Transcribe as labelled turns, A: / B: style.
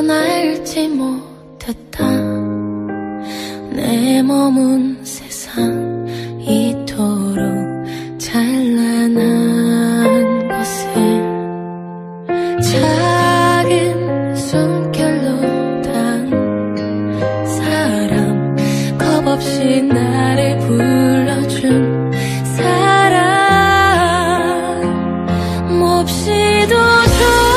A: 전 알지 못했다. 내 몸은 세상 이토록 찬란한 곳을 작은 숨결로 단 사람 겁 없이 나를 불러준 사람 몹시도 좋